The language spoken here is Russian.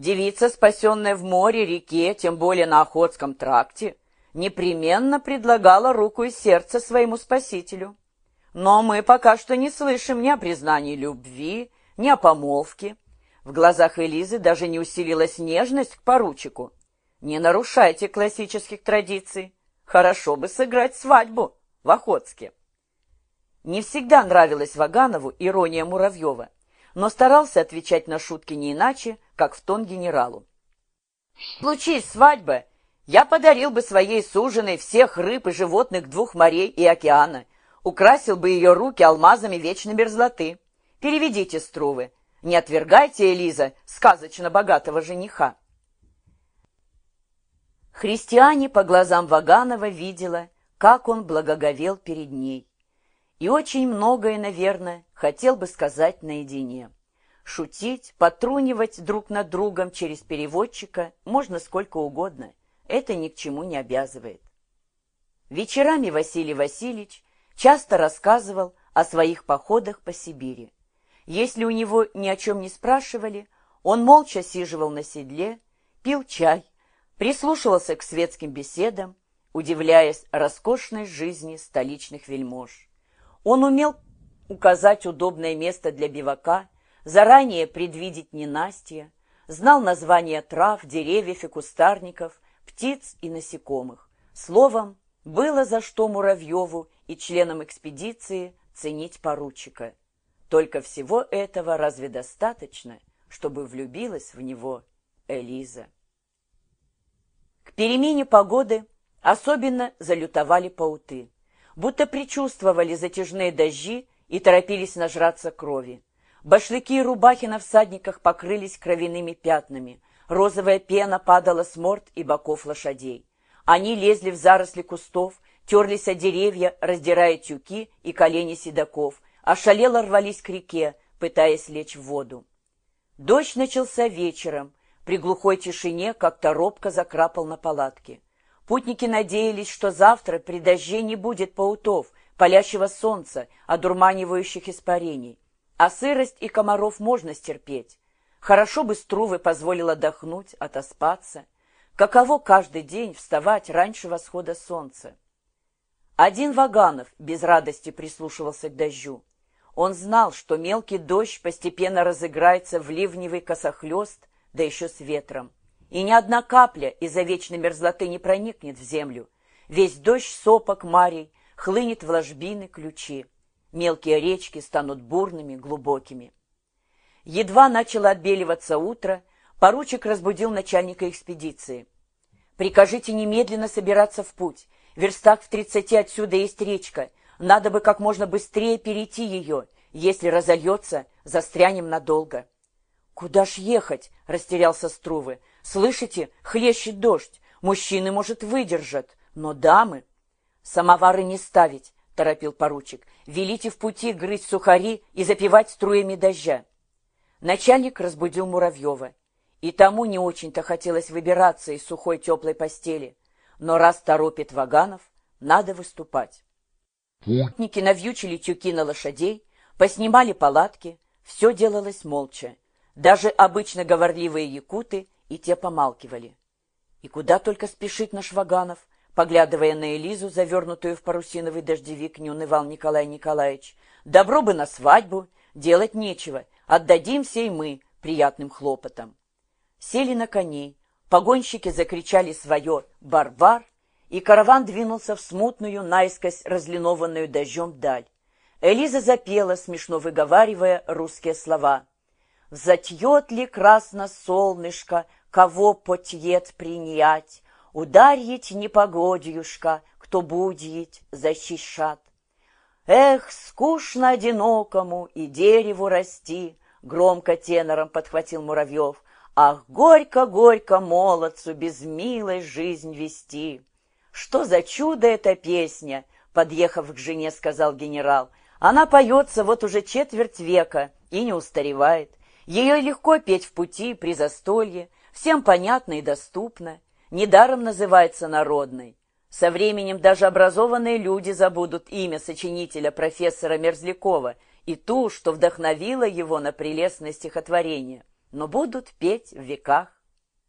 девица, спасенная в море, реке, тем более на Охотском тракте, непременно предлагала руку и сердце своему спасителю. Но мы пока что не слышим ни о признании любви, ни о помолвке. В глазах Элизы даже не усилилась нежность к поручику. Не нарушайте классических традиций. Хорошо бы сыграть свадьбу в Охотске. Не всегда нравилась Ваганову ирония Муравьева, но старался отвечать на шутки не иначе, как в тон генералу. «Случись свадьба, я подарил бы своей суженой всех рыб и животных двух морей и океана, украсил бы ее руки алмазами вечной мерзлоты. Переведите струвы. Не отвергайте, Элиза, сказочно богатого жениха». Христиане по глазам Ваганова видела, как он благоговел перед ней и очень многое, наверное, хотел бы сказать наедине. Шутить, потрунивать друг над другом через переводчика можно сколько угодно. Это ни к чему не обязывает. Вечерами Василий Васильевич часто рассказывал о своих походах по Сибири. Если у него ни о чем не спрашивали, он молча сиживал на седле, пил чай, прислушивался к светским беседам, удивляясь роскошной жизни столичных вельмож. Он умел указать удобное место для бивака, заранее предвидеть ненастье, знал названия трав, деревьев и кустарников, птиц и насекомых. Словом, было за что Муравьеву и членам экспедиции ценить поручика. Только всего этого разве достаточно, чтобы влюбилась в него Элиза? К перемене погоды особенно залютовали пауты будто предчувствовали затяжные дожди и торопились нажраться крови. Башлыки и рубахи на всадниках покрылись кровяными пятнами. Розовая пена падала с морд и боков лошадей. Они лезли в заросли кустов, терлись о деревья, раздирая тюки и колени седаков, ошалело рвались к реке, пытаясь лечь в воду. Дождь начался вечером, при глухой тишине как-то робко закрапал на палатке. Путники надеялись, что завтра при дожде не будет паутов, палящего солнца, одурманивающих испарений. А сырость и комаров можно стерпеть. Хорошо бы Струвы позволил отдохнуть, отоспаться. Каково каждый день вставать раньше восхода солнца? Один Ваганов без радости прислушивался к дождю. Он знал, что мелкий дождь постепенно разыграется в ливневый косохлёст, да еще с ветром и ни одна капля из-за вечной мерзлоты не проникнет в землю. Весь дождь сопок марей хлынет в ложбины ключи. Мелкие речки станут бурными, глубокими. Едва начало отбеливаться утро, поручик разбудил начальника экспедиции. «Прикажите немедленно собираться в путь. В верстах в тридцати отсюда есть речка. Надо бы как можно быстрее перейти ее. Если разольется, застрянем надолго». «Куда ж ехать?» — растерялся Струвы. Слышите, хлещет дождь. Мужчины, может, выдержат, но дамы... Самовары не ставить, торопил поручик. Велите в пути грызть сухари и запивать струями дождя. Начальник разбудил Муравьева. И тому не очень-то хотелось выбираться из сухой теплой постели. Но раз торопит Ваганов, надо выступать. Путники навьючили тюки на лошадей, поснимали палатки, все делалось молча. Даже обычно говорливые якуты и те помалкивали. И куда только спешит наш Ваганов, поглядывая на Элизу, завернутую в парусиновый дождевик, не унывал Николай Николаевич. Добро бы на свадьбу, делать нечего, отдадимся и мы приятным хлопотам. Сели на коней, погонщики закричали свое «Барбар», и караван двинулся в смутную, наискось разлинованную дождем даль. Элиза запела, смешно выговаривая русские слова. «Взатьет ли красно солнышко кого потьет принять, Ударить непогодюшка, кто будет защищать. Эх, скучно одинокому и дереву расти, Громко тенором подхватил Муравьев. Ах, горько-горько молодцу без милой жизнь вести. Что за чудо эта песня, подъехав к жене, сказал генерал. Она поется вот уже четверть века и не устаревает. Ее легко петь в пути, при застолье, всем понятно и доступно, недаром называется народной. Со временем даже образованные люди забудут имя сочинителя профессора Мерзлякова и ту, что вдохновило его на прелестное стихотворение. но будут петь в веках.